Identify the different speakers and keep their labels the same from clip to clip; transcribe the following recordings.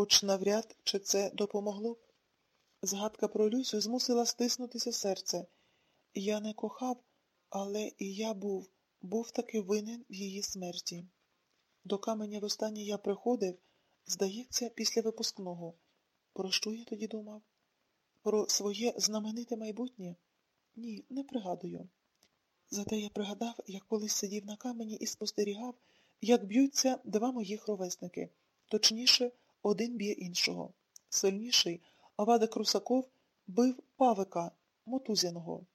Speaker 1: Хоч навряд чи це допомогло б. Згадка про Люсю змусила стиснутися серце. Я не кохав, але і я був, був таки винен в її смерті. До каменя востаннє я приходив, здається, після випускного. Про що я тоді думав? Про своє знамените майбутнє? Ні, не пригадую. Зате я пригадав, як колись сидів на камені і спостерігав, як б'ються два моїх ровесники, точніше, один б'є іншого. Сильніший, Авадик Русаков бив павика мотузяного.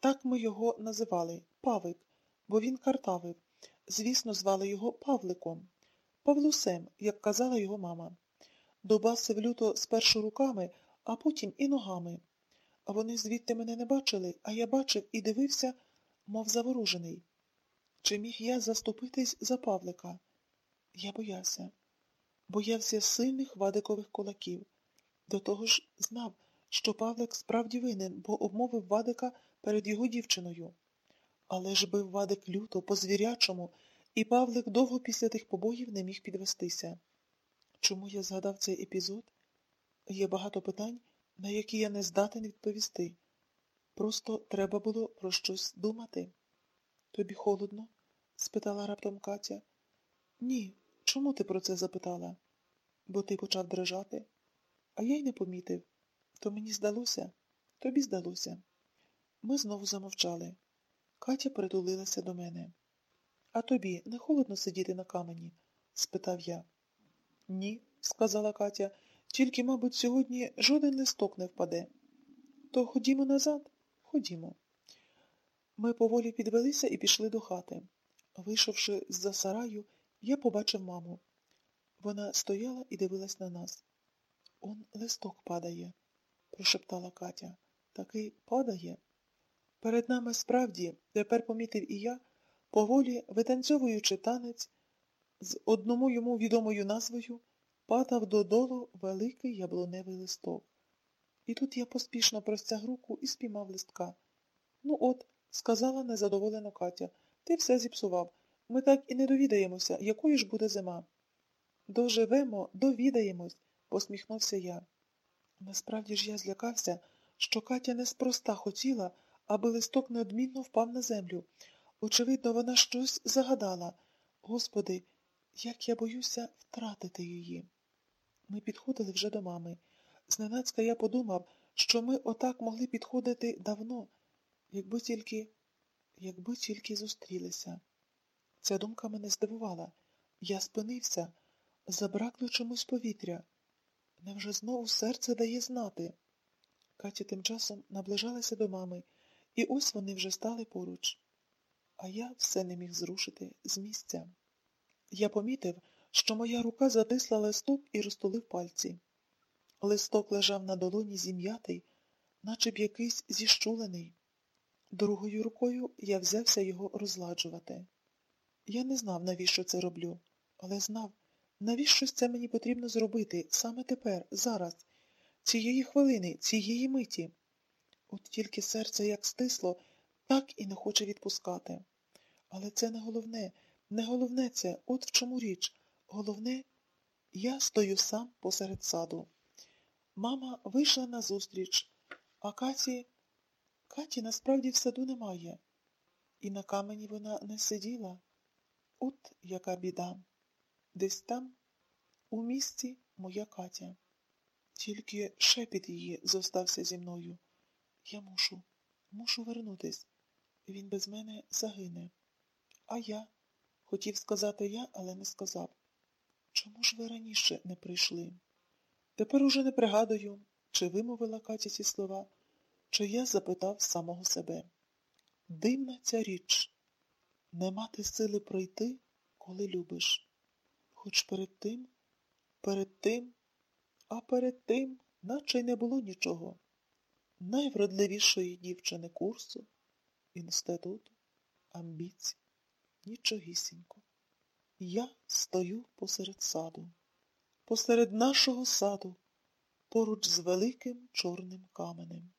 Speaker 1: Так ми його називали павик, бо він картавив. Звісно, звали його Павликом. Павлусем, як казала його мама. Добасив люто спершу руками, а потім і ногами. А вони звідти мене не бачили, а я бачив і дивився, мов заворожений. Чи міг я заступитись за Павлика? Я боявся. Боявся сильних вадикових кулаків. До того ж знав, що Павлик справді винен, бо обмовив Вадика перед його дівчиною. Але ж бив Вадик люто, по звірячому, і Павлик довго після тих побоїв не міг підвестися. Чому я згадав цей епізод? Є багато питань, на які я не здатен відповісти. Просто треба було про щось думати. Тобі холодно? спитала раптом Катя. Ні. Чому ти про це запитала? Бо ти почав дрижати. А я й не помітив. То мені здалося, тобі здалося. Ми знову замовчали. Катя притулилася до мене. А тобі не холодно сидіти на камені? спитав я. Ні, сказала Катя, тільки, мабуть, сьогодні жоден листок не впаде. То ходімо назад, ходімо. Ми поволі підвелися і пішли до хати. Вийшовши з-за сараю, я побачив маму. Вона стояла і дивилась на нас. Он листок падає, прошептала Катя. Такий падає. Перед нами справді, тепер помітив і я, поволі, витанцьовуючи танець, з одному йому відомою назвою падав додолу великий яблуневий листок. І тут я поспішно простяг руку і спіймав листка. Ну от, сказала незадоволено Катя, ти все зіпсував. Ми так і не довідаємося, якою ж буде зима. Доживемо, довідаємось, посміхнувся я. Насправді ж я злякався, що Катя неспроста хотіла, аби листок неодмінно впав на землю. Очевидно, вона щось загадала. Господи, як я боюся втратити її. Ми підходили вже до мами. Зненацька я подумав, що ми отак могли підходити давно, якби тільки, якби тільки зустрілися. Ця думка мене здивувала. Я спинився, забракло чомусь повітря. Невже знову серце дає знати? Катя тим часом наближалася до мами, і ось вони вже стали поруч. А я все не міг зрушити з місця. Я помітив, що моя рука затисла листок і розтулив пальці. Листок лежав на долоні зім'ятий, наче б якийсь зіщулений. Другою рукою я взявся його розладжувати. Я не знав, навіщо це роблю, але знав, навіщо це мені потрібно зробити саме тепер, зараз, цієї хвилини, цієї миті. От тільки серце як стисло, так і не хоче відпускати. Але це не головне, не головне це, от в чому річ. Головне, я стою сам посеред саду. Мама вийшла назустріч, а Каті... Каті насправді в саду немає. І на камені вона не сиділа. От яка біда. Десь там, у місті, моя Катя. Тільки шепіт її зостався зі мною. Я мушу, мушу вернутись. Він без мене загине. А я, хотів сказати я, але не сказав. Чому ж ви раніше не прийшли? Тепер уже не пригадую, чи вимовила Катя ці слова, чи я запитав самого себе. Дивна ця річ не мати сили пройти, коли любиш. Хоч перед тим, перед тим, а перед тим, наче й не було нічого. Найвродливішої дівчини курсу, інституту, амбіцій, нічогісінько. Я стою посеред саду, посеред нашого саду, поруч з великим чорним каменем.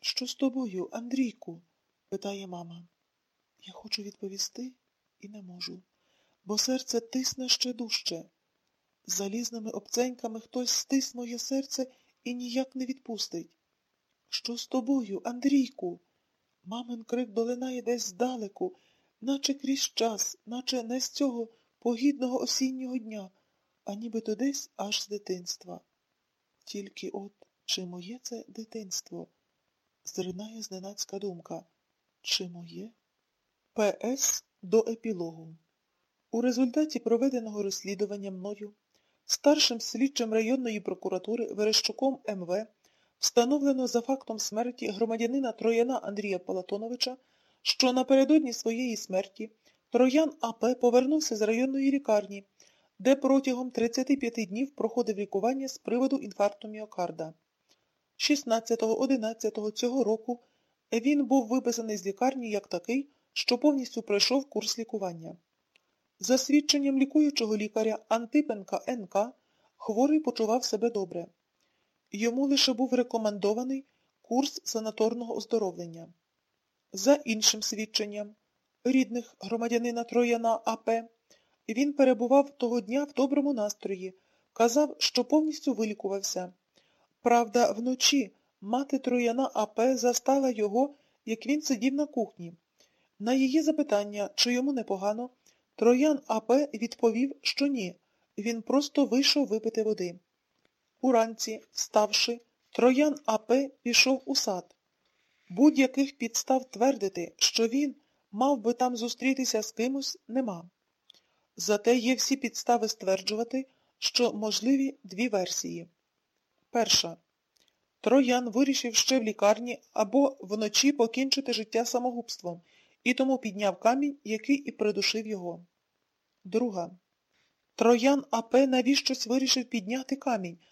Speaker 1: Що з тобою, Андрійку? питає мама. Я хочу відповісти і не можу, бо серце тисне ще дужче. Залізними обценьками хтось стис моє серце і ніяк не відпустить. Що з тобою, Андрійку? Мамин крик долинає десь здалеку, наче крізь час, наче не з цього погідного осіннього дня, а нібито десь аж з дитинства. Тільки от чи моє це дитинство? Зринає зненацька думка. Чи моє? П.С. до епілогу. У результаті проведеного розслідування мною старшим слідчим районної прокуратури Верещуком М.В. встановлено за фактом смерті громадянина Трояна Андрія Палатоновича, що напередодні своєї смерті Троян А.П. повернувся з районної лікарні, де протягом 35 днів проходив лікування з приводу інфаркту міокарда. 16-11 цього року він був виписаний з лікарні як такий, що повністю пройшов курс лікування. За свідченням лікуючого лікаря Антипенка Н.К., хворий почував себе добре. Йому лише був рекомендований курс санаторного оздоровлення. За іншим свідченням рідних громадянина Трояна А.П., він перебував того дня в доброму настрої, казав, що повністю вилікувався. Правда, вночі мати Трояна А.П. застала його, як він сидів на кухні. На її запитання, чи йому непогано, Троян А.П. відповів, що ні, він просто вийшов випити води. Уранці, вставши, Троян А.П. пішов у сад. Будь-яких підстав твердити, що він мав би там зустрітися з кимось, нема. Зате є всі підстави стверджувати, що можливі дві версії. Перша. Троян вирішив ще в лікарні або вночі покінчити життя самогубством і тому підняв камінь, який і придушив його. Друга. Троян АП навіщось вирішив підняти камінь,